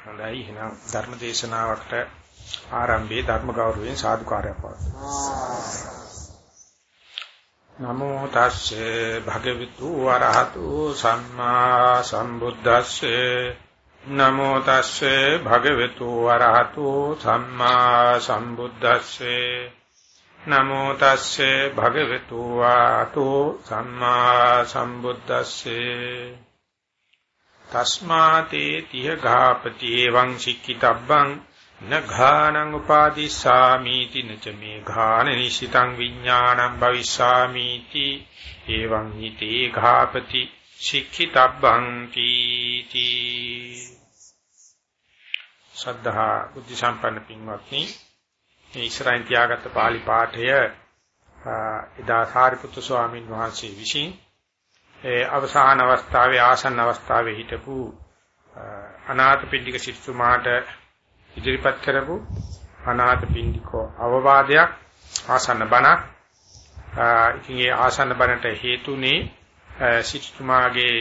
හොඳයි. එහෙනම් ධර්ම දේශනාවට ආරම්භයේ ධර්ම ගෞරවයෙන් සාදුකාරයක් පවතුන. නමෝ තස්සේ භගවතු වරහතු සම්මා සම්බුද්දස්සේ. නමෝ තස්සේ භගවතු වරහතු සම්මා සම්බුද්දස්සේ. නමෝ තස්සේ භගවතු වරහතු සම්මා සම්බුද්දස්සේ. තස්මාතේ තිය ගාපති එවං සික්කිතබ්බං නඝානං උපාදිස්සාමීති නච මේ ඝාන නිසිතං විඥානං භවිස්සාමීති එවං හිතේ ඝාපති සික්ඛිතබ්බං තීති ශ්‍රද්ධා බුද්ධ සම්පන්න පින්වත්නි මේ ඉස්සරහින් තියාගත්ත pāli පාඨය එදා සාරිපුත්තු ස්වාමීන් වහන්සේ විසින් ඒ අවසාන අවස්ථාවේ ආසන්න අවස්ථාවේ හිටපු අනාථපිණ්ඩික සිටුමාට ඉදිරිපත් කරපු අනාථ පින්ඩිකෝ අවවාදයක් ආසන්න බණක්. ඉතින් ඒ ආසන්න බණට හේතුනේ සිටුමාගේ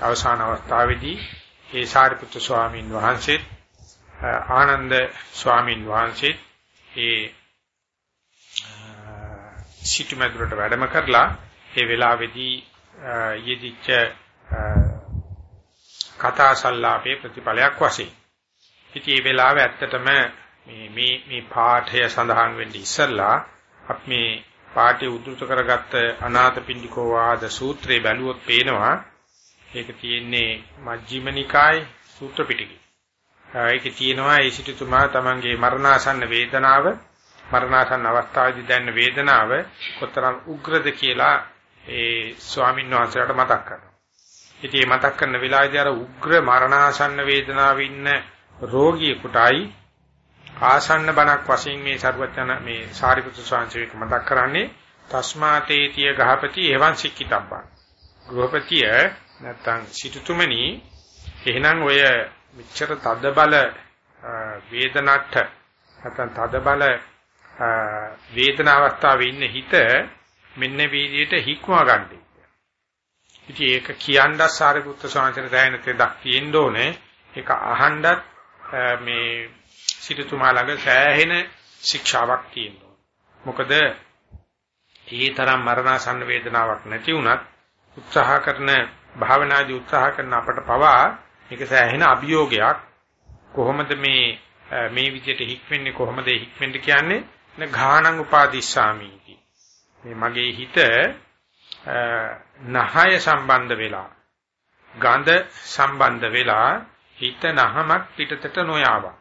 අවසාන අවස්ථාවේදී ඒ සාරිපුත්‍ර ස්වාමීන් වහන්සේ ආනන්ද ස්වාමීන් වහන්සේ ඒ සිටුමැදුරට වැඩම කරලා ඒ වෙලාවේදී යෙදිච්ච කතා සංලාපේ ප්‍රතිඵලයක් වශයෙන් ඉතින් මේ වෙලාවේ ඇත්තටම මේ මේ මේ පාඨය සඳහන් වෙන්නේ ඉස්සල්ලා අපි මේ පාඨය උද්දෘත කරගත්ත අනාථපිණ්ඩිකෝ වාද සූත්‍රය බැලුවොත් පේනවා ඒක තියෙන්නේ මජ්ක්‍ධිම නිකායේ සූත්‍ර පිටකේ. ඒකේ තියෙනවා ඒ සිටුතුමා තමන්ගේ මරණාසන්න වේදනාව මරණාසන්න අවස්ථාවේදී දැනෙන වේදනාව කොතරම් උග්‍රද කියලා ඒ ස්වාමීන් වහන්සේලාට මතක් කරනවා. ඉතින් මේ මතක් කරන වෙලාවේදී අර උග්‍ර මරණාසන්න වේදනාවේ ඉන්න රෝගියෙකුටයි ආසන්න බණක් වශයෙන් මේ සර්වඥ මේ සාරිපුත්‍ර ස්වාමීන් මතක් කරන්නේ තස්මාතේතිය ගහපති එවං සික්කිතබ්බං ගෘහපතිය නැත්තම් සිටුතුමනි එහෙනම් ඔය මෙච්චර තද බල වේදනට්ඨ නැත්තම් තද බල වේදනාවස්ථාවේ ඉන්න හිත මෙන්න වීදියට හික්මවා ගන්නයි. ඉතින් ඒක කියන්න සාරිපුත්‍ර ස්වාමීන් වහන්සේ දැනෙන තියෙන්න ඕනේ. ඒක අහන්නත් මේ සිටුතුමා ළඟ සෑහෙන ශික්ෂාවක් තියෙනවා. මොකද ඒ තරම් මරණාසන්න වේදනාවක් නැති වුණත් උත්සාහ කරන භාවනාදී උත්සාහ කරන අපට පවා මේක සෑහෙන අභියෝගයක්. කොහොමද මේ මේ විදිහට හික්වෙන්නේ කොහොමද හික්වෙන්න කියන්නේ? න ඝාණං උපාදිස්සාමීති. මේ මගේ හිත නහය සම්බන්ධ වෙලා ගඳ සම්බන්ධ වෙලා හිත නහමක් පිටතට නොයාවා.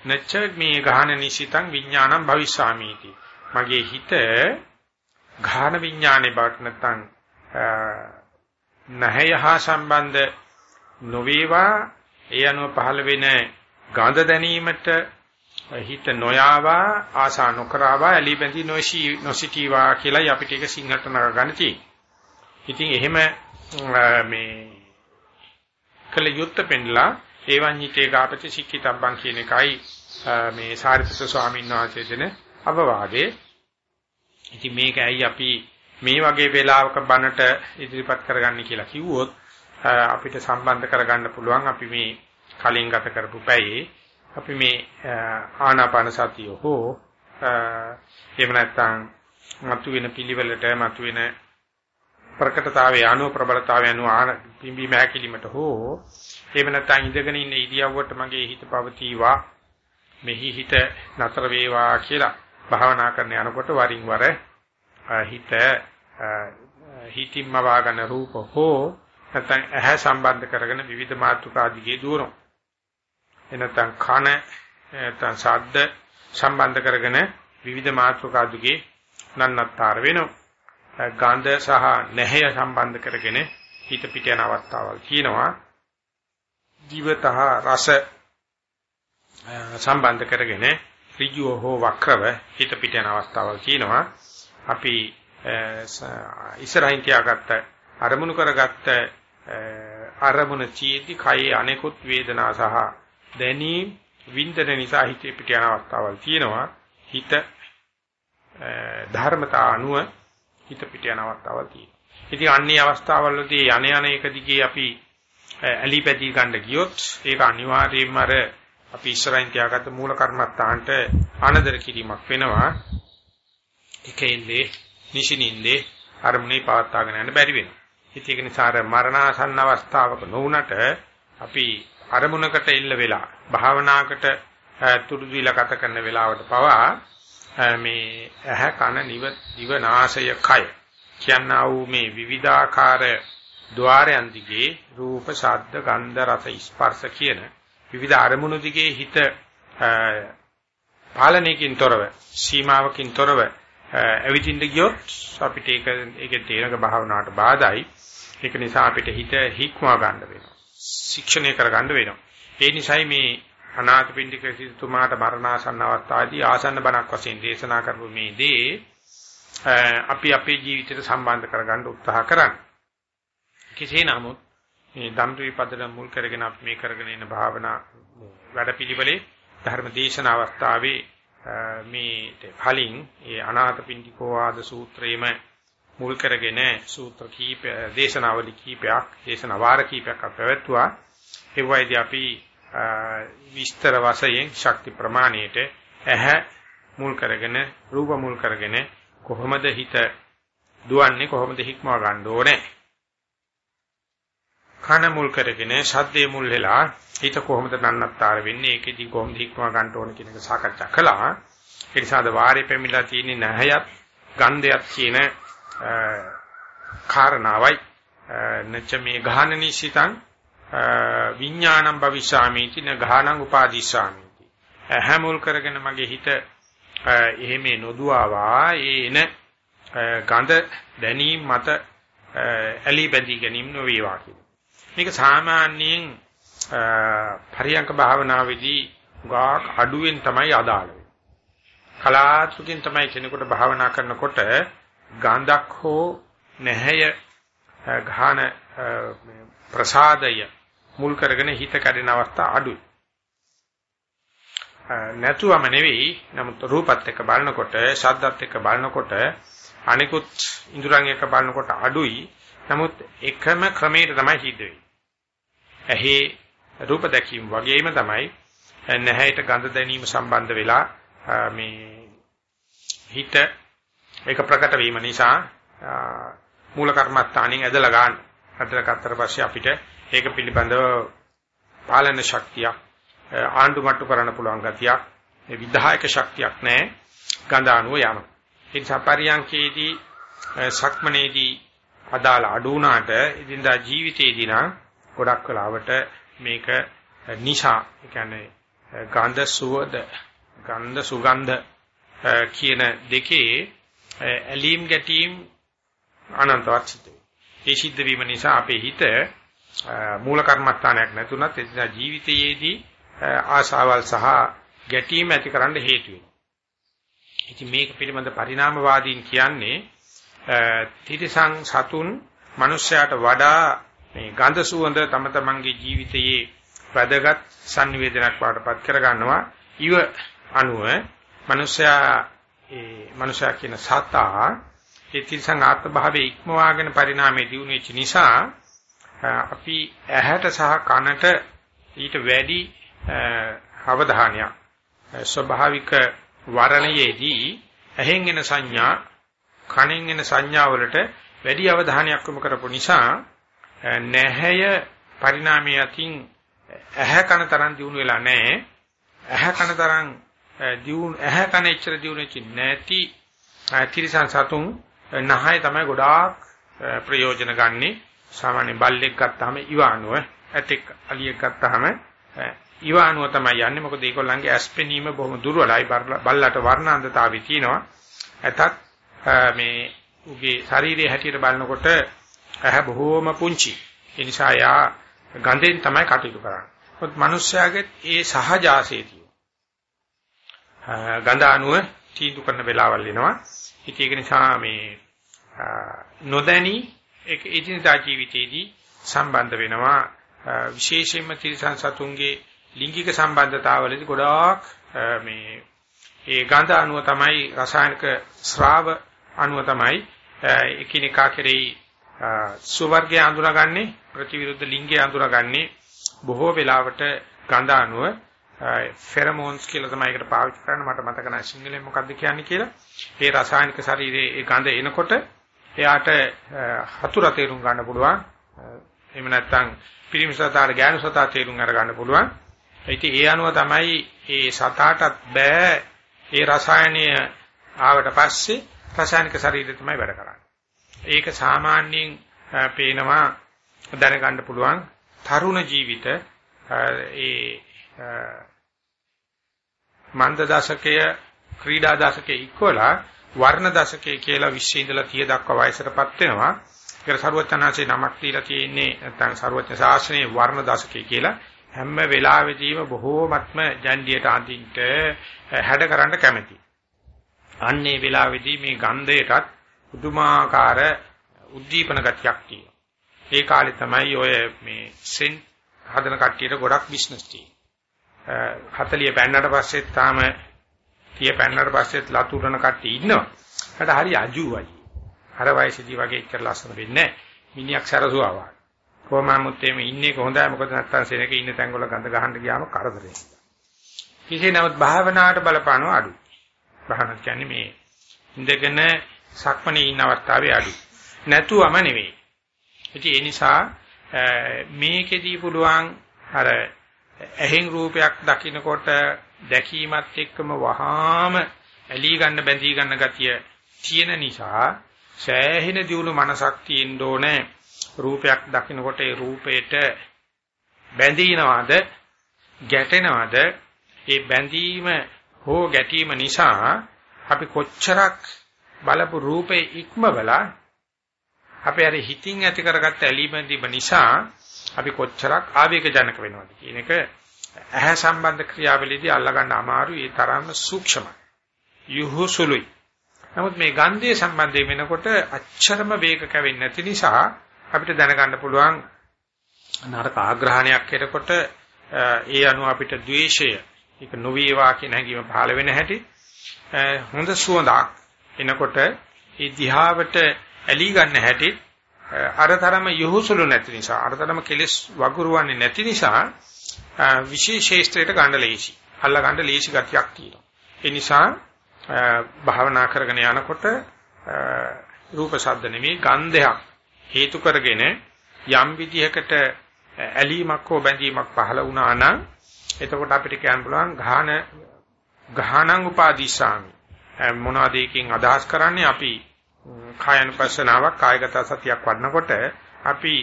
නච්ච මේ ගාහන නිසිතං විඥානං භවිස්සාමීති. මගේ හිත ගාහන විඥානේ බවට නැත්නම් නහයහා සම්බන්ධ නොවේවා ඒ අනුව පහළ වෙන ගඳ දැනීමට හිත නොයාවා ආසා නොකරවා ඇලි බැඳි නොසි නොසිටීවා කියලායි අපිට ඒක සිංහලට නගගන්න තියෙන්නේ. ඉතින් එහෙම මේ කළ යුත්ත පෙන්ලා ඒවංහිතේ ගාපති සික්කිතබ්බං කියන එකයි මේ සාරිපුත්‍ර ස්වාමීන් වහන්සේ දෙන අවවාදේ. ඉතින් මේක ඇයි අපි මේ වගේ වෙලාවක බණට ඉදිරිපත් කරගන්නේ කියලා කිව්වොත් අපිට සම්බන්ධ කරගන්න පුළුවන් අපි මේ කලින් ගත කරපු පැයේ අපි මේ ආනාපාන සතිය හෝ එහෙම නැත්නම් මතුවෙන පිළිවෙලට මතුවෙන ප්‍රකටතාවයේ අනුව ප්‍රබලතාවයේ අනුව පිම්බීම හැකිලිමට හෝ එහෙම නැත්නම් ඉඳගෙන ඉන්න ඉරියව්වට මගේ හිත පවතිවා මෙහි හිත නතර වේවා කියලා භාවනා කරන යනකොට වරින් වර හිත හිතින්ම වාගන රූප හෝ නැත්නම් ඇහැ සම්බන්ධ කරගෙන විවිධ මාතෘකා දිගේ දුවනවා. එනතන් කන නැත්නම් ශබ්ද සම්බන්ධ කරගෙන විවිධ මාතෘකා දිගේ නන්නත්තර වෙනවා ගන්ධ සහ නැහැය සම්බන්ධ කරගෙන හිත පිට යන අවස්ථාවල් කියනවා. ජීවතහ රස සම්බන්ධ කරගෙන ඍජුව හෝ වක්‍රව හිත පිට යන අවස්ථාවල් කියනවා. අපි ඉස්සරහින් තියාගත්ත අරමුණු කරගත්ත අරමුණ චීති කයේ අනෙකුත් වේදනා සහ දැනීම් වින්දන නිසා හිතේ පිට යන අවස්ථාවල් තියෙනවා. හිත ධර්මතා අනුව හිත පිට යන අවස්ථාවල් තියෙනවා. ඉතින් අන්නේ අවස්ථාවවලදී යන යන එක දිගේ අපි ඇලිපැටි ගන්න ගියොත් ඒක අනිවාර්යයෙන්ම අර අපි ඉස්සරහින් තියාගත්ත මූල කර්මත්තාන්ට අනදර කිරීමක් වෙනවා. එකෙල්ලේ නිෂිනින්දේ අරමුණේ පවත්වාගෙන යන්න බැරි වෙනවා. ඉතින් ඒක නිසා අර මරණාසන්න අවස්ථාවක නොවුනට අපි අරමුණකට ඉල්ල වෙලා භාවනාවකට තුරු දීලා ගත කරන වෙලාවට පවා මේ ඇහ කන නිව දිව නාසය කය කියනා වූ මේ විවිධාකාර ద్వාරයන් දිගේ රූප ශබ්ද ගන්ධ රස ස්පර්ශ කියන විවිධ අරමුණු දිගේ හිත පාලනයකින් තොරව සීමාවකින් තොරව ඇවිදින්න ගියොත් අපිට ඒක ඒකේ තේරක භාවනාවට බාධායි. ඒක නිසා අපිට හිත හික්මවා ගන්න වෙනවා. ශික්ෂණය කර ගන්න වෙනවා ඒ නිසයි මේ අනාථපිණ්ඩික සිටුමාට මරණාසන්න අවස්ථාවේදී ආසන්න බණක් වශයෙන් දේශනා කරපු මේ දේ අපි අපේ ජීවිතයට සම්බන්ධ කරගන්න උත්සාහ කරන්න. කෙසේ නමුත් මේ ධම්රි පදල මුල් කරගෙන අපි මේ කරගෙන ඉන්න භාවනා වැඩපිළිවෙලේ ධර්ම දේශන අවස්ථාවේ මේ කලින් ඒ අනාථපිණ්ඩිකෝ ආද සූත්‍රයේම මුල් කරගෙන සූත්‍ර කීප දේශනාවලි කීපයක් දේශන වාර කීපයක් අප පැවැත්වුවා ඒ වයිදී අපි විස්තර වශයෙන් ශක්ති ප්‍රමාණයට ඇහැ මුල් කරගෙන රූප මුල් කරගෙන කොහොමද හිත දුවන්නේ කොහොමද හික්මව ගන්න ඕනේ? කන මුල් කරගෙන ශබ්දේ මුල් වෙලා හිත කොහොමද නන්නත්තර වෙන්නේ? ඒකෙදි කොහොමද හික්මව ගන්න ඕනේ කියන එක සාකච්ඡා කළා. ඒ නිසාද වාරේ පැමිණලා තියෙන්නේ නැහයත් ගන්ධයත් කියන කාරණාවයි. නච මේ ගහන නිසිතං විඥානං භවිෂාමීති න ගහනං උපාදිශාමීති හැමුල් කරගෙන මගේ හිත එහෙම නොදුවාවා ඒන ගඳ දැනීම මත ඇලි බැඳී ගැනීම නොවේවා කියන මේක සාමාන්‍යයෙන් පරියංක භාවනාවේදී ගාක් අඩුවෙන් තමයි අදාළ වෙන්නේ. කලාතුරකින් තමයි කෙනෙකුට භාවනා කරනකොට ගඳක් හෝ නැහැය ඝාන ප්‍රසාදය මුල් කරගෙන හිත කැඩෙන අවස්ථා අඩුයි. නැතුවම නෙවෙයි නමුත් රූපත් එක්ක බලනකොට ශබ්දත් එක්ක බලනකොට අනිකුත් ඉඳුරන් එක්ක බලනකොට අඩුයි නමුත් එකම ක්‍රමයට තමයි සිද්ධ වෙන්නේ. ඇහි රූප දැකීම වගේම තමයි නැහැයට ගඳ දැනීම සම්බන්ධ වෙලා මේ හිත ඒක ප්‍රකට වීම නිසා මූල කර්මස්ථානින් ඇදලා ගන්න. ඇදලා ගත්තට පස්සේ අපිට ඒක පිළිබඳව පාලන ශක්තියක් ආණ්ඩු මට්ටු කරන්න පුළුවන් ගතියක් මේ විධායක ශක්තියක් නැහැ ගඳ අණුව යම. ඒ නිසා පරියන්කේදී සක්මනේදී අදාළ අඩු වුණාට ඉදින්දා ජීවිතේදී නම් ගොඩක් වෙලාවට මේක නිෂා ඒ කියන්නේ ගන්ධ සුවඳ ගන්ධ සුගන්ධ කියන දෙකේ ඇලීම් ගැටීම් අනන්තවත් සිද්ධ වෙනවා. ඒ සිද්ධ වීම නිසා අපේ හිත මූල කර්මස්ථානයක් නැතුණත් එදින ජීවිතයේදී ආශාවල් සහ ගැටීම් ඇතිකරන්න හේතු වෙනවා. ඉතින් මේක පිළිබඳ පරිණාමවාදීන් කියන්නේ තිරිසං සතුන් මිනිස්යාට වඩා මේ ගඳ සුවඳ තම තමන්ගේ ජීවිතයේ වැදගත් sannivedanaක් වඩපත් කර ගන්නවා ඉව අනුව මිනිස්යා ඒ මිනිසා කියන සතා ඒ තිරිසං ආත්ම භාවයේ ඉක්මවාගෙන පරිණාමයේ දියුණු වෙච්ච නිසා අපි ඇහැට සහ කනට ඊට වැඩි අවධානයක්. ස්වභාවික වරණයේදී ඇහෙන් එන සංඥා කනෙන් එන සංඥා වලට වැඩි අවධානයක් යොමු කරපු නිසා නැහැය පරිණාමයේ අතින් ඇහැ කන තරම් දියුණු වෙලා නැහැ. ඇහැ කන තරම් දියුණු ඇහැ කන එච්චර දියුණු වෙච්ච නැති තිරිසන් සතුන් නහය තමයි ගොඩාක් ප්‍රයෝජන ගන්නේ. සාමාන්‍ය බල්ලෙක් ගත්තාම ඉවානුව ඇතෙක් අලියෙක් ගත්තාම ඉවානුව තමයි යන්නේ. මොකද ඒගොල්ලන්ගේ ඇස් පෙනීම බොහොම දුර්වලයි. බල්ලට වර්ණාන්දතාවය තියෙනවා. ඇතත් මේ උගේ ශරීරයේ හැටියට බලනකොට ඇහැ බොහොම පුංචි. ඒ නිසා යා ගඳෙන් තමයි කටයුතු කරන්නේ. මොකද මිනිස්යාගේ ඒ සහජාසයේ තියෙන ගඳ අණුව තීඳු කරන වෙලාවල් එනවා. ඉතින් ඒක නිසා මේ නොදැනි ඒක එදිනදා ජීවිතයේදී සම්බන්ධ වෙනවා. විශේෂයෙන්ම තිරසන් සතුන්ගේ ලිංගික සම්බන්ධතාවවලදී ගොඩාක් මේ ඒ ගන්ධ අණුව තමයි රසායනික ස්‍රාව අණුව තමයි එකිනෙකා කෙරෙහි සුවර්ගය අඳුනගන්නේ ප්‍රතිවිරුද්ධ ලිංගය අඳුනගන්නේ බොහෝ වෙලාවට ගඳ අණුව ෆෙරමෝන්ස් කියලා තමයි ඒකට පාවිච්චි කරන්නේ මට මතක නැහැ සිංහලෙන් මොකක්ද කියන්නේ කියලා. ඒ රසායනික ශරීරයේ ඒ ගඳ එනකොට එයාට හතුර තේරුම් ගන්න පුළුවන්. එහෙම නැත්නම් පිරිමි සතාට ගෑනු සතා තේරුම් අර ගන්න පුළුවන්. ඉතින් ඒ අනුව තමයි ඒ සතාටත් බෑ ඒ රසායනීය ආවට පස්සේ රසායනික ශරීරය තමයි වැඩ කරන්නේ. ඒක සාමාන්‍යයෙන් පේනවා දැනගන්න පුළුවන් තරුණ ජීවිත ඒ මන්ද දශකය ක්‍රීඩා දශකයේ ඉක්වලා වර්ණ දශකයේ කියලා 20 ඉඳලා 30 දක්වා වයසටපත් වෙනවා. ඒක ਸਰවඥාචේ නමක් දීලා තියෙන්නේ නැත්නම් ਸਰවඥ ශාස්ත්‍රයේ වර්ණ දශකයේ කියලා හැම වෙලාවෙදීම බොහෝමත්ම ජන්ඩියට අඳින්ට හැඩකරන්න කැමති. අන්නේ වෙලාවේදී මේ ගන්ධයටත් පුදුමාකාර උද්දීපන ගතියක් තියෙනවා. ඒ කාලේ තමයි ඔය මේ සෙන් හදන කට්ටියට ගොඩක් බිස්නස් තියෙන්නේ. 40 පෑන්නට පස්සෙත් තාම 30 පෑන්නට පස්සෙත් ලතුරන කට්ටිය ඉන්නවා. ඒකට හරි අජුවයි. අර වයසේදී වගේ ඉච්චර ලස්සන වෙන්නේ නැහැ. මිනිහක් සරසුවා වගේ. කොහොමමුත් එමේ ඉන්නේ කොහොඳයි මොකද නැත්තම් සෙනක ඉන්න තැන් වල ගඳ ගහන්න ගියාම කරදරේ. කිසිේ නමුත් භාවනාවට බලපානවා අඩු. භාවනාව කියන්නේ මේ ඉඳගෙන සක්මණේ ඉන්න අවස්ථාවේ අඩු. නැතුවම නෙවෙයි. ඉතින් ඒ නිසා මේකෙදී පුළුවන් අර ඇහෙන් රූපයක් දකිනකොට දැකීමත් එක්කම වහාම ඇලී ගන්න බැඳී ගන්න ගතිය තියෙන නිසා සෑහෙන දියුණු මනසක් තියෙන්න ඕනේ. රූපයක් දකිනකොට ඒ රූපේට බැඳීනවද ගැටෙනවද ඒ බැඳීම හෝ ගැටීම නිසා අපි කොච්චරක් බලපු රූපේ ඉක්මවලා අපි අර හිතින් ඇති කරගත්ත ඇලීමදීම නිසා අපි කොච්චරක් ආවේගජනක වෙනවද කියන එක ඇහැ සම්බන්ධ ක්‍රියාවලියදී අල්ලගන්න අමාරුයි. ඒ තරම්ම සූක්ෂමයි. යහුසුලුයි. නමුත් මේ ගන්ධයේ සම්බන්ධයෙන් වෙනකොට අච්චරම වේග කැවෙන්නේ නැති නිසා අපිට දැනගන්න පුළුවන් නරක ආග්‍රහණයක් කෙරකොට ඒ අනුව අපිට ද්වේෂය ඒක නොවේවා කියන හැඟීම පහළ වෙන හැටි හොඳ සුවඳක් එනකොට ඒ දිහාවට ඇලී ගන්න හැටි අරතරම යහුසුළු නැති නිසා අරතරම කෙලස් වගුරුවන්නේ නැති නිසා විශේෂේෂ්ත්‍රයට ගන්න ලේසි. අල්ල ගන්න ලේසි ගතියක් තියෙනවා. ඒ නිසා භාවනා කරගෙන යනකොට රූප ශබ්ද නෙමේ ගන්ධයක් හේතු කරගෙන යම් විදිහකට ඇලීමක් හෝ බැඳීමක් පහළ වුණා නම් එතකොට අපිට කියන්න පුළුවන් ගාහන ගාහනං උපාදීසාමි මොනවද ඒකෙන් අදහස් කරන්නේ අපි කායනුපස්සනාවක් කායගත සතියක් වඩනකොට අපි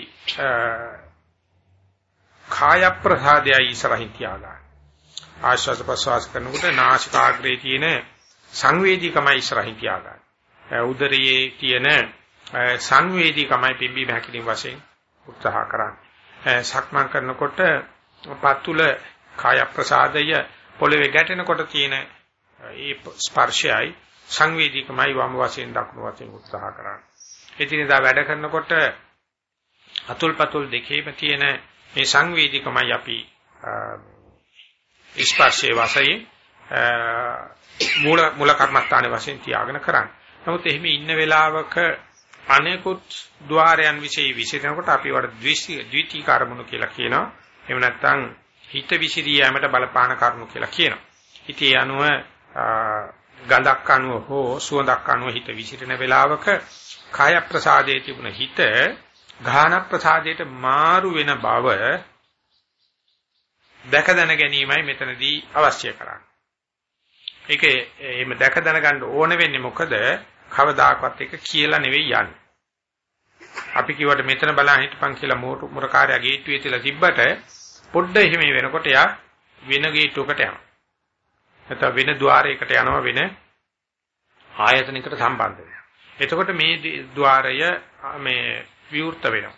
කාය ප්‍රසාදයයි ඉස්සරහින් තියාගන්න. ආශ්වාස ප්‍රශ්වාස කරනකොට නාසිකාග්‍රේ තියෙන සංවේදීකමයි ඉස්සරහින් තියාගන්න. උදරයේ තියෙන සංවේදීකමයි පිම්බීම හැකිලින් වශයෙන් උත්සාහ කරන්නේ. සක්මන් කරනකොට පතුල කාය ප්‍රසාදය පොළවේ ගැටෙනකොට තියෙන ඒ ස්පර්ශයයි සංවේදීකමයි වම වශයෙන් දක්න වශයෙන් උත්සාහ කරන්නේ. එදිනෙදා වැඩ කරනකොට අතුල්පතුල් දෙකේම තියෙන මේ සංවේදීකමයි අපි ස්පර්ශයේ වශයෙන් මූල මූල කර්මස්ථානයේ වශයෙන් තියාගෙන කරන්නේ. නමුත් එහෙම ඉන්න වෙලාවක අනෙකුත් ద్వාරයන් વિશે විසිරෙනකොට අපි වට ද්විතී කර්මණු කියලා කියනවා. එහෙම නැත්නම් හිත විසිරියෑමට බලපාන කරුණු කියලා කියනවා. ඉතින් අනුව ගඳක් අනුව හෝ සුවඳක් අනුව හිත විසිරෙන වෙලාවක කාය ප්‍රසාදයේ තිබුණ හිත ගාහන ප්‍රසාදයට මාරු වෙන බව දැක දැන ගැනීමයි මෙතනදී අවශ්‍ය කරන්නේ. ඒක එහෙම දැක දැන ගන්න ඕන වෙන්නේ මොකද? කවදාකවත් එක කියලා නෙවෙයි යන්නේ. අපි කිව්වට මෙතන බලන් හිටපන් කියලා මුරකාරයා ගේට්ටුවේ තියලා තිබ්බට පොඩ්ඩ එහෙම වෙනකොට යා වෙන ගේට්ටුවකට යනවා. නැත්නම් වෙන ద్వාරයකට යනවා වෙන ආයතනයකට සම්බන්ධ වෙනවා. එතකොට මේ ద్వාරය මේ විවෘත වෙනවා.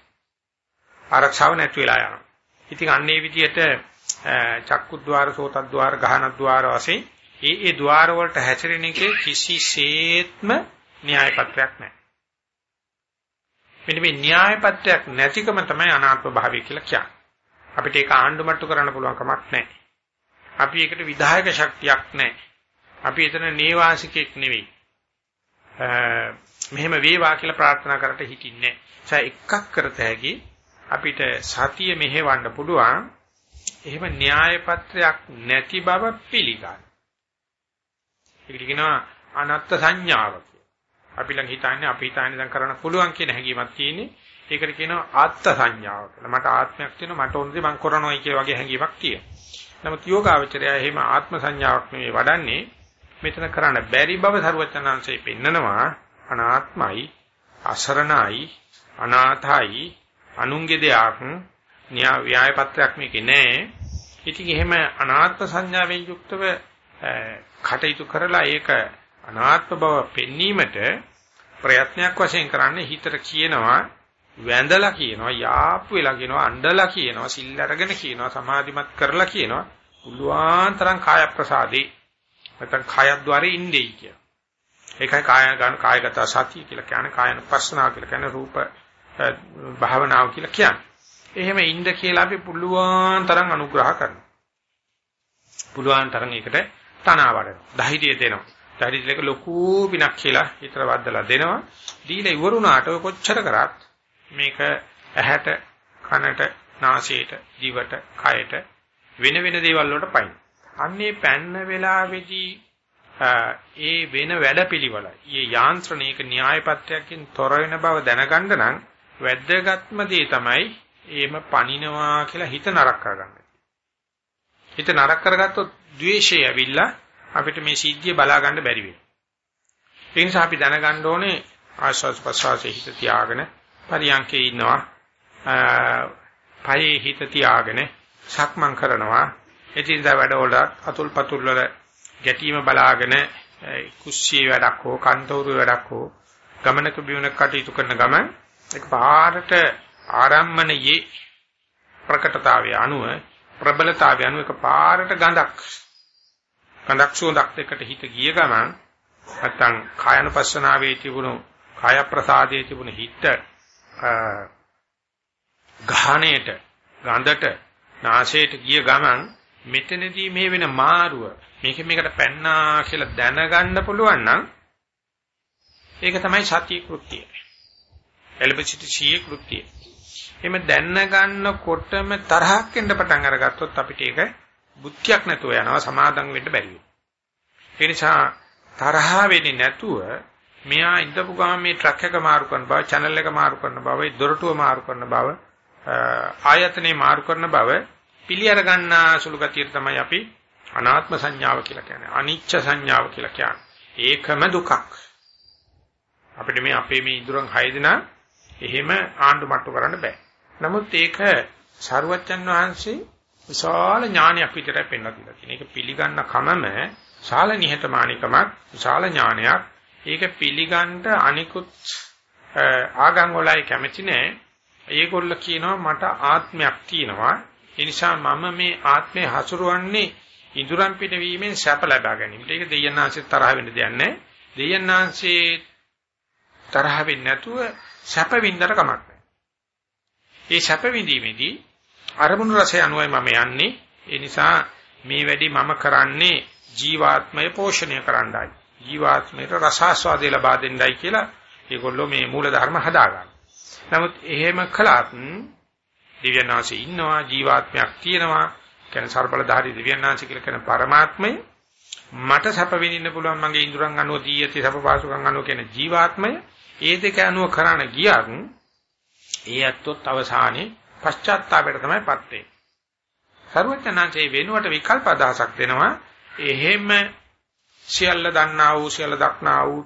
ආරක්ෂාව නැති වෙලා යනවා. ඉතින් අන්න ඒ විදිහට චක්කු ద్వාර, සෝත ద్వාර, ගහන ద్వාර වශයෙන් ඒ ඒ ద్వාර වලට හැසිරෙන එකේ කිසිසේත්ම න්‍යායපත්‍යක් නැහැ. මෙන්න මේ න්‍යායපත්‍යක් නැතිකම තමයි අනාත්ම භාවය කියලා කියන්නේ. අපිට ඒක ආණ්ඩු මට්ටු කරන්න පුළුවන් කමක් නැහැ. අපි ඒකට විධායක ශක්තියක් නැහැ. අපි එතන නේවාසිකෙක් නෙවෙයි. මෙහෙම වේවා කියලා ප්‍රාර්ථනා කරට හිටින්නේ නැහැ. එකක් කරත හැකි අපිට සතිය මෙහෙවන්න පුළුවන්. එහෙම න්‍යාය පත්‍රයක් නැති බව පිළිගන්න. ඒක කියනවා අනත්ත් සංඥාව අපි ළඟ හිතන්නේ අපි හිතන්නේ දැන් කරන්න පුළුවන් කියන හැඟීමක් තියෙන්නේ. ඒකට කියනවා ආත්ත සංඥාව කියලා. මට ආත්මයක් තියෙනවා මට ඕන දේ මම කරනවායි කියන වගේ හැඟීමක් තියෙනවා. නමුත් යෝගාවචරය එහෙම ආත්ම සංඥාවක් නෙවෙයි වඩන්නේ. මෙතන කරන්න බැරි බව සරුවචනාංශයේ පෙන්නනවා. අනාත්මයි අසරණයි අනාථයි අනුන්ගේ දෙයක් න්‍යා ව්‍යාය පත්‍රයක් මේකේ නෑ. ඉතින් එහෙම අනාත්ම සංඥාවෙන් යුක්තව කටයුතු කරලා ඒක අනාත්ම බව පෙන්වීමට ප්‍රයත්නයක් වශයෙන් කරන්නේ හිතට කියනවා. වැඳලා කියනවා යාප්පු වෙලා කියනවා අඬලා කියනවා සිල් අරගෙන කියනවා සමාධිමත් කරලා කියනවා පුළුවන් තරම් කාය ප්‍රසාදේ නැත්නම් කායද්්වාරේ ඉන්නේ කිය. ඒකයි කාය ගන්න කායගත සතිය කියලා කියන්නේ කායන පස්සනාව කියලා කියන්නේ රූප භාවනාව කියලා කියන්නේ. එහෙම ඉන්න කියලා අපි පුළුවන් තරම් අනුග්‍රහ කරනවා. පුළුවන් තරම් ඒකට තනවා වඩනවා. ධෛර්යය දෙනවා. ධෛර්යයක ලොකු පිනක් කියලා හිතර වද්දලා දෙනවා. දීලා ඉවරුණාට ඔය කොච්චර කරත් මේක ඇහැට කනට නාසයට දිවට කයට වෙන වෙන දේවල් වලට පයින්. අන්නේ පැන්න වෙලාවේදී ඒ වෙන වැඩපිළිවෙල, ඊ යාන්ත්‍රණයක න්‍යායපත්‍යයකින් තොර වෙන බව දැනගන්න නම් වැද්දගත්ම දේ තමයි එහෙම පණිනවා කියලා හිත නරක කරගන්න. හිත නරක කරගත්තොත් ද්වේෂය ඇවිල්ලා අපිට මේ සිද්ධිය බලා ගන්න බැරි වෙනවා. ඒ නිසා අපි දැනගන්න ඕනේ ආශ්වාස ප්‍රශ්වාසයේ හිත තියාගෙන පරියන්කේ ඉන්නවා. පයේ හිත තියාගෙන සක්මන් කරනවා. එදිනදා වැඩවල අතුල් පතුල් වල ගැටීම බලාගෙන කුස්සියේ වැඩක් හෝ කන්තෝරු වැඩක් හෝ ගමනක බිමනක කටයුතු කරන ගමන් ඒක පාරට ආරම්මණයේ ප්‍රකටතාවය අනුව ප්‍රබලතාවය අනුව එක පාරට ගඳක් ගඳක් සුවඳක් දෙකට හිත ගිය ගමන් නැත්තම් කායනුපස්සනාවේ තිබුණු කාය ප්‍රසාදයේ තිබුණු හිත ගහණයට ගඳට නාසයට ගිය ගමන් මෙතනදී මේ වෙන මාරුව මේක මේකට පැන්නා කියලා දැනගන්න පුළුවන් නම් ඒක තමයි සත්‍ය කෘත්‍යය. එලෙබසිටි සීයේ කෘත්‍යය. එimhe දැනගන්නකොටම තරහක් එන්න පටන් අරගත්තොත් අපිට ඒක බුද්ධියක් නැතුව යනවා සමාදම් වෙන්න බැරි වෙනවා. ඒ නිසා තරහ වෙන්නේ නැතුව මෙයා ඉඳපු ගමන් මේ ට්‍රක් එක මාරු කරන බව, channel එක මාරු කරන බව, දොරටුව මාරු කරන බව, ආයතනේ මාරු කරන බව පිළිඅර ගන්නා සුළු ගතියට තමයි අපි අනාත්ම සංඥාව කියලා කියන්නේ. අනිච්ච සංඥාව කියලා කියන්නේ. ඒකම දුකක්. අපිට මේ අපේ මේ ඉදurang 6 දෙනා එහෙම ආණ්ඩු මට්ටු කරන්න බෑ. නමුත් ඒක සරුවච්චන් වහන්සේ විශාල ඥානයක් විතරයි පෙන්වලා දීලා තියෙනවා. ඒක පිළිගන්න කමම ශාල නිහතමානිකමක්, විශාල ඥානයක්. ඒක පිළිගන්න අනිකුත් ආගම් වලයි කැමති නෑ. ඒගොල්ල කියනවා මට ආත්මයක් තියෙනවා. ඒ නිසා මම මේ ආත්මය හසුරවන්නේ ඉඳුරම් පිටවීමෙන් සැප ලබා ගැනීමට. ඒක දෙයයන්ාංශේ තරහ වෙන්න දෙයක් නෑ. දෙයයන්ාංශේ තරහ වෙන්නේ නැතුව සැප වින්දර කමක් නැහැ. ඒ සැප විඳීමේදී අරමුණු රසය අනුවයි මම යන්නේ. ඒ නිසා මේ වැඩි මම කරන්නේ ජීවාත්මය පෝෂණය කරන්නයි. ජීවාත්මයට රසාස්වාදය ලබා දෙන්නයි කියලා ඒගොල්ලෝ මේ මූල ධර්ම හදාගන්න. නමුත් එහෙම කළත් දිව්‍යනාසී ඉන්නවා ජීවාත්මයක් තියෙනවා කියන්නේ ਸਰබලධාරී දිව්‍යනාසී කියලා කියන පරමාත්මය මට සැප විඳින්න පුළුවන් මගේ ඉඳුරන් අනුව දී ඇති සැප පාසුකම් අනුව කියන ජීවාත්මය ඒ දෙක අනුව කරණ ගියත් ඒ ඇත්තොත් අවසානයේ පශ්චාත්තාපයට තමයිපත් වෙන්නේ. සර්වඥාන්සේ වෙනුවට විකල්ප අදහසක් දෙනවා. එහෙම සියල්ල දන්නා වූ සියල්ල දක්නා වූ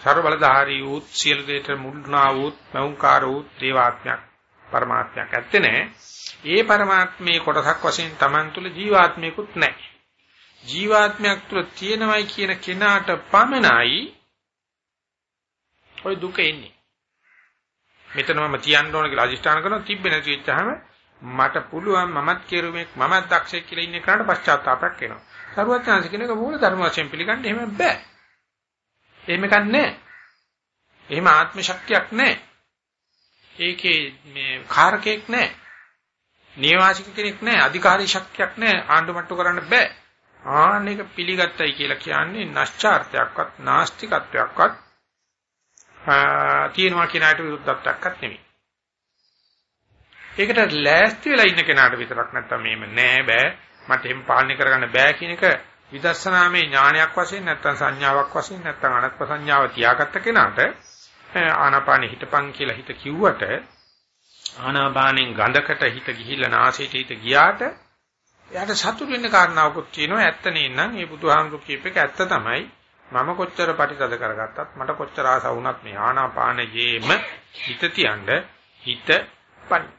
ਸਰව බලධාරී වූ සියලු දේට මුල්නා වූ මෞංකාර වූ දේවාත්මයක් පරමාත්මයක් ඇත්තේ නැහැ. ඒ පරමාත්මයේ කොටසක් වශයෙන් Taman තුල ජීවාත්මයකුත් නැහැ. ජීවාත්මයක් තුල තියෙනවයි කියන කෙනාට පමණයි ওই දුක එන්නේ. මෙතන මම තියන්න ඕන කියලා අදිෂ්ඨාන කරනවා තිබ්බේ නැති වෙච්චාම මට පුළුවන් මමත් කෙරුමක් මමත් දක්ෂයෙක් කියලා ඉන්නේ කරාට පශ්චාත්තාවයක් එනවා. සරුවචාන්ස කෙනෙක් මූල ධර්ම වශයෙන් පිළිගන්න එහෙම බෑ. එහෙම එකක් නැහැ. එහෙම ආත්ම ශක්තියක් නැහැ. ඒකේ මේ කාරකයක් නැහැ. නියවාසික කෙනෙක් නැහැ. අධිකාරී ශක්තියක් නැහැ. ආණ්ඩුමට්ටු කරන්න බෑ. ආන්නේක පිළිගත්තයි කියලා කියන්නේ නැස්චාර්ත්‍යයක්වත් නාස්තිකත්වයක්වත් තියෙනවා කියනකට විරුද්ධත්වයක්වත් නෙමෙයි. ඒකට ලෑස්ති වෙලා ඉන්න කෙනාට විතරක් නැත්තම් මේම නෑ බෑ මට එහෙම පාලනය කරගන්න බෑ කියන එක විදර්ශනාමේ ඥානයක් වශයෙන් නැත්තම් සංඥාවක් වශයෙන් නැත්තම් අනත්ප සංඥාව තියාගත්ත කෙනාට ආනාපානෙ හිටපන් කියලා හිත කිව්වට ආනාපානෙන් ගඳකට හිත ගිහිල්ලා නාසයට හිත ගියාට එයාට සතුටු වෙන්න කාරණාවකුත් තියෙනවා ඇත්ත නේනම් මේ බුදුහාමුදුරු කියපේක ඇත්ත තමයි මම කොච්චර පරිතද කරගත්තත් මට කොච්චර ආසව වුණත් මේ ආනාපානයේම හිත තියන්න හිත පනි.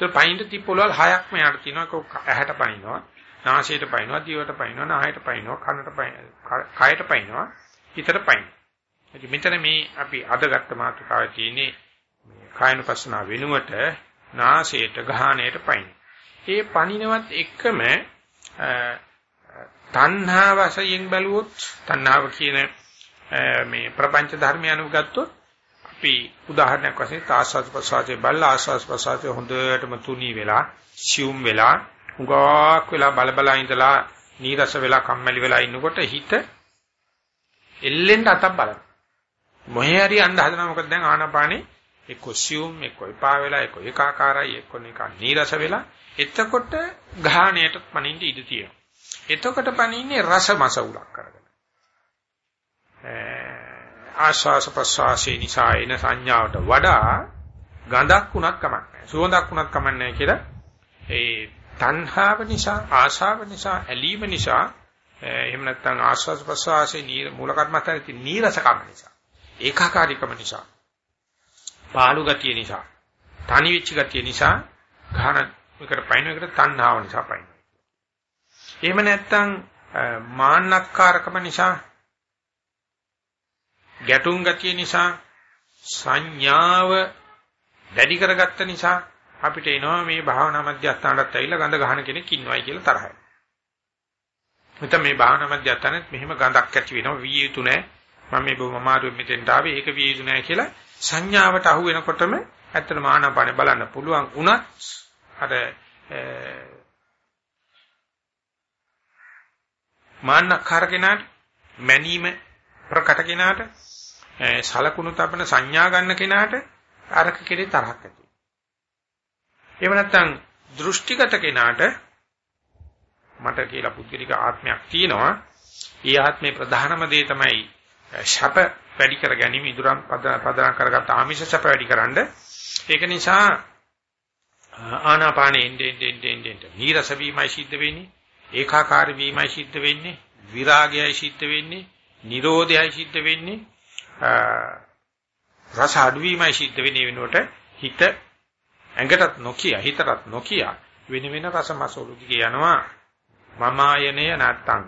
ඒ පයින්ට තිප්පොළවල් හයක් මෙයාට තියෙනවා ඇහැට පනිනවා නාසයට පනිනවා දිවට පනිනවා නාහයට පනිනවා කනට පනිනවා කයට පනිනවා හිතට පනිනවා. ඉතින් මෙතන මේ අපි අද ගත්ත මාතෘකාවේ තියෙන්නේ කායන පස්සනා වෙනුවට නාසයට ගහණයට පනිනවා. ඒ පනිනවත් එක්කම තණ්හා වශයෙන් බැලුවොත් තණ්හාව කියන මේ ප්‍රපංච ධර්මය අනුගත්තොත් අපි උදාහරණයක් වශයෙන් ආස්වාද ප්‍රසආතේ බල්ල ආස්වාද ප්‍රසආතේ හොඳටම තුනී වෙලා සියුම් වෙලා උගාක් වෙලා බල බල ඉඳලා නීරස වෙලා කම්මැලි වෙලා ඉන්නකොට හිත එල්ලෙන්න අතක් බලන මොහේ හරි අඬ හදනවා. මොකද දැන් ආනාපානේ එක්ක සියුම් එක්ක එපා වෙලා එක්ක ඒකාකාරයි එක්ක නිකන් නීරස වෙලා. එතකොට ගහණයට පණින්න ඉඩ තියෙනවා. එතකොට පණින්නේ රසමස උලක් කරගෙන. ආශ්වාස ප්‍රශ්වාසයේ නිසා එන සංඥාවට වඩා ගඳක් උනත් කමක් නැහැ. සුවඳක් උනත් කමක් නැහැ කියලා ඒ තණ්හාව නිසා ආශාව නිසා ඇලීම නිසා එහෙම නැත්නම් ආශ්වාස ප්‍රශ්වාසයේ මූල කර්මස්ථානයේ නීරසකම නිසා ඒකාකාරීකම නිසා පාළු ගතිය නිසා තනි වෙච්ච ගතිය නිසා ඝන එකට පයින් එකට තණ්හාව නිසා පයින් එහෙම නැත්නම් මාන්නක්කාරකම නිසා ගැටුම් ගතිය නිසා සංඥාව දැඩි කරගත්ත නිසා අපිට එනවා මේ භාවනා මධ්‍යස්ථානට ඇවිල්ලා ගඳ ගහන කෙනෙක් ඉන්නවයි කියලා තරහයි. මෙතන මේ භාවනා මධ්‍යස්ථානෙත් මෙහෙම ගඳක් ඇති වෙනවා විය යුතු නැහැ. මම මේ බොහොම අමාරුවෙන් මෙතෙන්ට ආවේ ඒක විය යුතු නැහැ කියලා සංඥාවට අහු වෙනකොටම ඇත්තටම ආනාපානෙ බලන්න පුළුවන් වුණත් අර මාන්නක්කාර කෙනාට මැනීම ප්‍රකට කෙනාට සලකුණු තබන සංඥා ගන්න කෙනාට අරක කෙරේ තරහක් ඇති. එහෙම නැත්නම් දෘෂ්ටිගත කෙනාට මට කියලා පුද්ගලික ආත්මයක් තියෙනවා. ඒ ආත්මේ ප්‍රධානම දේ තමයි ශප වැඩි කර ගැනීම ඉදurang පදනම් කරගත් ආමිෂ ශප වැඩි කරන්න. ඒක නිසා ආනාපානෙ එන්නේ එන්නේ එන්නේ නීරස වීමයි සිද්ධ වෙන්නේ. ඒකාකාර වීමයි සිද්ධ වෙන්නේ විරාගයයි සිද්ධ වෙන්නේ නිරෝධයයි සිද්ධ වෙන්නේ. රස අඩුවීමයි සිද්ධ වෙන්නේ වෙනකොට හිත ඇඟටත් නොකිය හිතටත් නොකිය වෙන වෙන රසමසවලු දිගේ යනවා. මම ආයනය නැත්තම්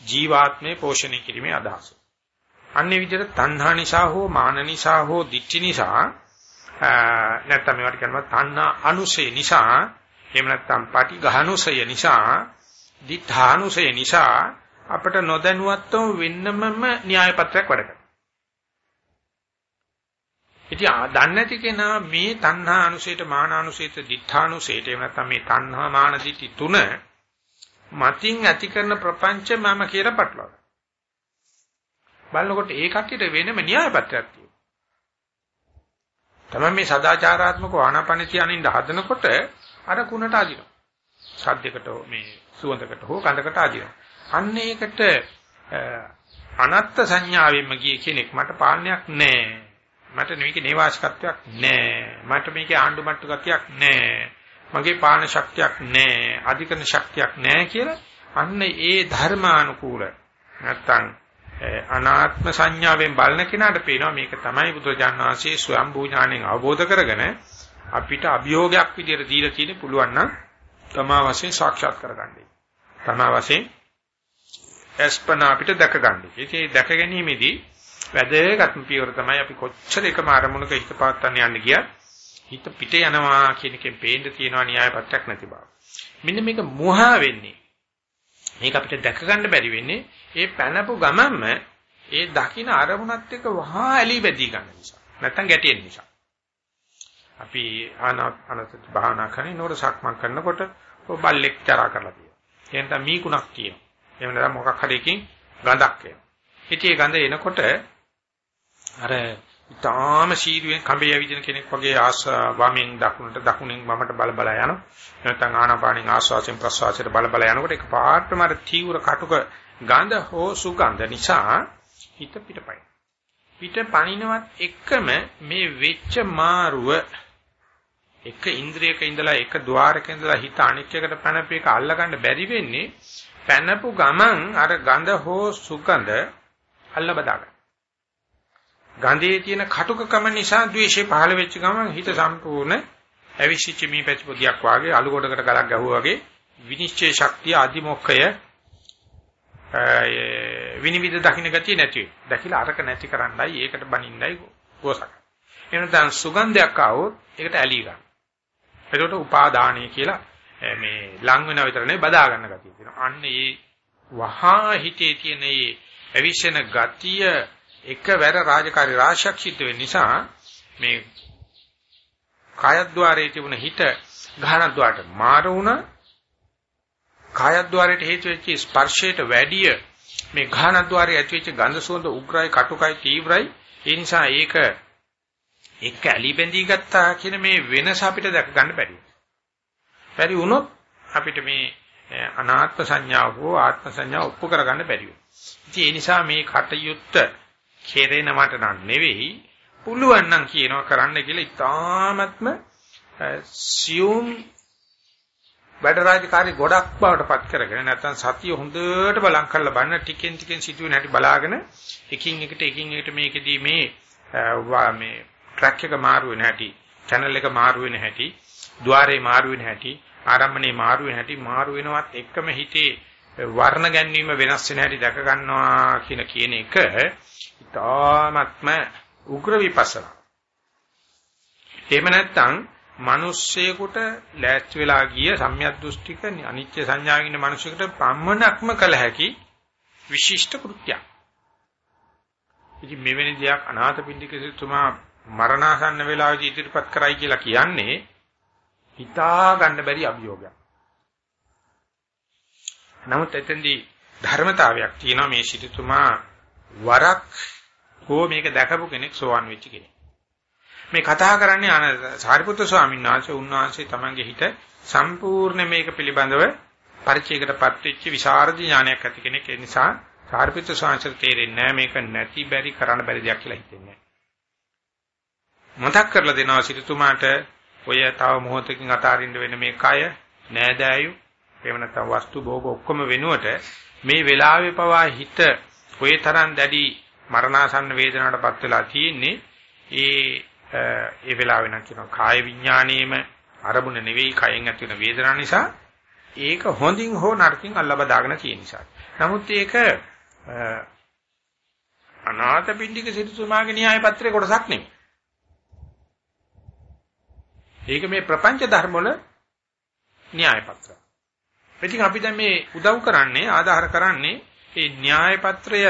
ජීවාත්මේ පෝෂණය කිරීමේ අදහස. අන්නේ විදිහට තණ්හා නිසා හෝ මාන නිසා හෝ දිච්චි නිසා නැත්තම් මේවට කියනවා තණ්හා අනුසය නිසා එහෙම නැත්තම් පාටි ගහනුසය නිසා දිඨානුසය නිසා අපට නොදැනුවත්වම වෙන්නමම න්‍යාය පත්‍රයක් වැඩ කරනවා. ඉතින් දන්නේ නැති කෙනා මේ තණ්හා අනුසයට මාන අනුසයට දිඨානුසයට එහෙම නැත්නම් මේ තණ්හා මාන දිටි තුන මතින් ඇති කරන ප්‍රපංච මම කියලා පටලවා. බලනකොට ඒ කට්ටියට වෙනම න්‍යාය පත්‍රයක් තියෙනවා. තමයි මේ සදාචාරාත්මක ආනාපාන තියානින්න හදනකොට අර කුණට අදිනවා. සද්දයකට මේ සුවඳකට හෝ ගඳකට ආදිනවා. අන්න ඒකට අනත්ත් සංඥාවෙන්ම ගිය කෙනෙක් මට පාලනයක් නැහැ. මට මේකේ නේවාසිකත්වයක් නැහැ. මට මේකේ ආණ්ඩු මට්ටු ගතියක් නැහැ. මගේ පාලන ශක්තියක් නැහැ. අධිකරණ ශක්තියක් නැහැ කියලා අන්න ඒ ධර්මානුකූල නැත්තම් අනාත්ම සංඥාවෙන් බලන කෙනාට පේනවා මේක තමයි බුදුරජාණන් වහන්සේ ස්වයම්බූ ඥාණයෙන් අවබෝධ කරගෙන අපිට අභියෝගයක් විදියට දීලා තියෙන පුළුවන් නම් තමා වශයෙන් සාක්ෂාත් කරගන්නේ. තමා වශයෙන් අස්පනා අපිට දැක ගන්න. ඒකේ දැක ගැනීමේදී වැදගත්ම පියවර තමයි අපි කොච්චර එකම අරමුණක හිත පවත්වන්න යන්න ගියත් හිත පිට යනවා කියන එකෙන් පේන්න තියෙනවා න්‍යාය පත්‍යක් නැති බව. මෙන්න මේක මොහා වෙන්නේ. මේක අපිට දැක ගන්න බැරි වෙන්නේ ඒ පැනපු ගමන්ම ඒ දකින්න අරමුණත් එක්ක වහා ඇලි බැදී ගන්න නිසා. නැත්තම් ගැටෙන නිසා. අපි අනත් භාවනා කරන්නේ නෝර සක්මන් කරනකොට ඔය බල්ලෙක් චරා කරලා එහෙනම් තමයි මීකුණක් තියෙනවා. එහෙම නැත්නම් මොකක් හරි එකකින් ගඳක් එනවා. ඉතින් ඒ ගඳ එනකොට අර ඊටාම සීරුවෙන් කඹේ ඇවිදින කෙනෙක් වගේ ආස් වමෙන් දකුණට දකුණෙන් වමට බල බල යනවා. නැත්නම් ආනාපානෙන් ආස්වාසයෙන් ප්‍රස්වාසයට බල බල යනකොට ඒක පාටම අර තීව්‍ර කටුක ගඳ හෝ සුගඳ නිසා හිත පිටපයි. පිට පනිනවත් එක්කම මේ වෙච්ච මාරුව එක ඉන්ද්‍රියක ඉඳලා එක ద్వාරක ඉඳලා හිත අනික් එකට පැනපේක අල්ලගන්න බැරි වෙන්නේ පැනපු ගමන් අර ගඳ හෝ සුගඳ අල්ල බදාගන්න. ගඳේ තියෙන කටුකකම නිසා ද්වේෂය පහළ වෙච්ච ගමන් හිත සම්පූර්ණ ඇවිසිච්ච මී පැතිපොදියක් වාගේ අලු කොටකට ගලක් ගැහුවා වගේ විනිශ්චය ශක්තිය අධිමොක්ඛය විනිවිද දකින්න ගතිය නැති වෙයි. දැකිලා අරක නැති කරන්නයි ඒකට බනින්නයි ගෝසක. එහෙනම් දැන් සුගන්ධයක් ආවොත් ඒකට ඇලී ගන්න. එතකොට උපාදානය කියලා මේ ලං වෙන විතරනේ බදා ගන්න ගතිය තියෙනවා. අන්න ඒ වහා හිතේ තියෙන මේ අවිෂණ ගතිය එකවර රාජකාරී රාශියක් සිද්ධ වෙන නිසා මේ කායද්්වාරයේ තිබුණ හිත ගහනද්්වාරට මාර වුණා කායද්්වාරයට හේතු වෙච්ච ස්පර්ශයට වැඩිය මේ ගහනද්්වාරයේ ඇතිවෙච්ච ගඳ සුවඳ උග්‍රයි කටුකයි තීව්‍රයි ඒ නිසා ඒක එක්ක ඇලි බැඳී ගත්තා කියන මේ වෙනස අපිට දැක ගන්න බැරි. බැරි වුණොත් අපිට මේ අනාත්ම සංඥාව හෝ ආත්ම සංඥාව ඔප්පු කරගන්න බැරි වෙනවා. ඉතින් ඒ නිසා මේ කටයුත්ත කෙරෙනවට නම් නෙවෙයි පුළුවන් නම් කියනවා කරන්න කියලා ඉතාමත්ම සියුම් වැඩ රාජකාරී ගොඩක් බවට පත් කරගෙන නැත්නම් සතිය හොඳට බලන් කරලා බලන ටිකෙන් ටිකෙන් සිදුවෙන හැටි බලාගෙන එකින් එකට එකින් එකට මේකෙදී මේ මේ ට්‍රැක් එක මාරු වෙන හැටි channel එක මාරු වෙන හැටි ద్వාරේ මාරු වෙන හැටි ආරම්භනේ මාරු වෙන හැටි මාරු වෙනවත් එක්කම හිතේ වර්ණ ගැන්වීම වෙනස් වෙන හැටි දැක ගන්නවා කියන කියන එක ඉතාමත්ම උග්‍ර විපස්සනා. එහෙම නැත්නම් මිනිස්සෙකුට ලෑස්ති වෙලා ගිය සම්‍යක් දෘෂ්ටික අනිත්‍ය සංඥාවෙන් ඉන්න මිනිසෙකුට පම්මනක්ම කළ හැකි විශිෂ්ට කෘත්‍යයක්. ඉතින් මෙවැනි දෙයක් අනාථපිණ්ඩික සිතුමා මරණාසන්න වේලාවේදී ඉදිරිපත් කරයි කියලා කියන්නේ හිතා ගන්න බැරි අභියෝගයක්. නමුත් එතෙන්දී ධර්මතාවයක් තියෙනවා මේ සිටුතුමා වරක් හෝ මේක දැකපු කෙනෙක් සෝවන් වෙච්ච කෙනෙක්. මේ කතා කරන්නේ අන සාරිපුත්‍ර ස්වාමීන් වහන්සේ උන්වහන්සේ තමන්ගේ හිත සම්පූර්ණ මේක පිළිබඳව පරිචයකටපත් වෙච්ච විශාරද ඥානයක් ඇති කෙනෙක් ඒ නිසා සාරිපුත්‍ර ස්වාමීන් තේරෙන්නේ නැහැ මේක නැති බැරි කරන්න බැරි දෙයක් කියලා හිතෙන්නේ. මතක් කරලා දෙනවා සිටුතුමාට ඔය තව මොහොතකින් අතාරින්න වෙන මේ කය නෑදෑයු එහෙම නැත්නම් වස්තු භෝග ඔක්කොම වෙනුවට මේ වෙලාවේ පවා හිත ඔය තරම් දැඩි මරණාසන්න වේදනාවටපත් වෙලා තියෙන්නේ ඒ ඒ වෙලාවේ නම් කියනවා කාය විඥාණයෙම අරමුණ නෙවෙයි කයෙන් ඇති වෙන වේදනාව නිසා ඒක හොඳින් හෝ නරකින් අල්ලබදාගෙන තියෙන නිසා. නමුත් ඒක අනාථපිණ්ඩික සිටුතුමාගේ න්‍යාය පත්‍රයේ කොටසක් නෙමෙයි. ඒක මේ ප්‍රපංච ධර්ම වල න්‍යාය පත්‍රය. ඉතින් අපි දැන් මේ උදව් කරන්නේ ආධාර කරන්නේ මේ න්‍යාය පත්‍රය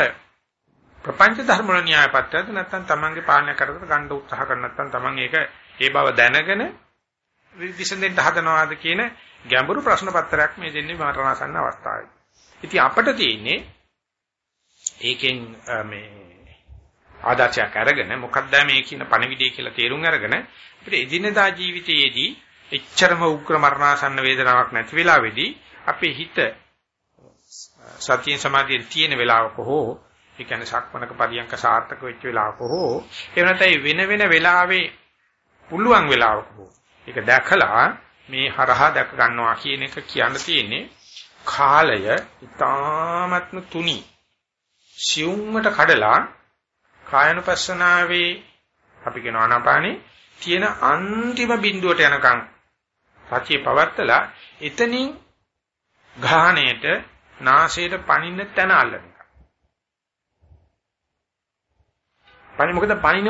ප්‍රපංච ධර්ම වල න්‍යාය පත්‍රයද නැත්නම් තමන්ගේ පාලනය කරකට ගන්න උත්සාහ කරන නැත්නම් තමන් ඒක ඒ බව දැනගෙන විසඳෙන්න හදනවාද කියන ගැඹුරු ප්‍රශ්න පත්‍රයක් මේ දෙන්නේ මරණාසන්න අවස්ථාවේ. ඉතින් අපිට තියෙන්නේ ඒකෙන් මේ ආදාචයක් අරගෙන මොකක්ද මේ කියන පණවිඩය කියලා තේරුම් අරගෙන අපිට එදිනදා ජීවිතයේදී එච්චරම උග්‍ර මරණාසන්න වේදනාවක් නැති වෙලාවේදී අපේ හිත සතිය සමාධියේ තියෙන වෙලාවක හෝ ඒ කියන්නේ සක්මනක පරියන්ක සාර්ථක වෙච්ච වෙලාවක හෝ එහෙම නැත්නම් වෙන වෙන වෙලාවේ පුළුවන් වෙලාවක හෝ. ඒක දැකලා මේ හරහා දැක ගන්නවා කියන එක කියන්න තියෙන්නේ කාලය ඊ타ත්ම තුනි. සියුම්මට කඩලා කායනුපස්සනාවේ අපි කියන ආනාපානේ තියෙන අන්තිම බිඳුවට යනකම් සතිය පවත්තලා එතනින් ගාහණයට නාසයට පනින්න තැන අල්ලන එක. පනි මොකද පනින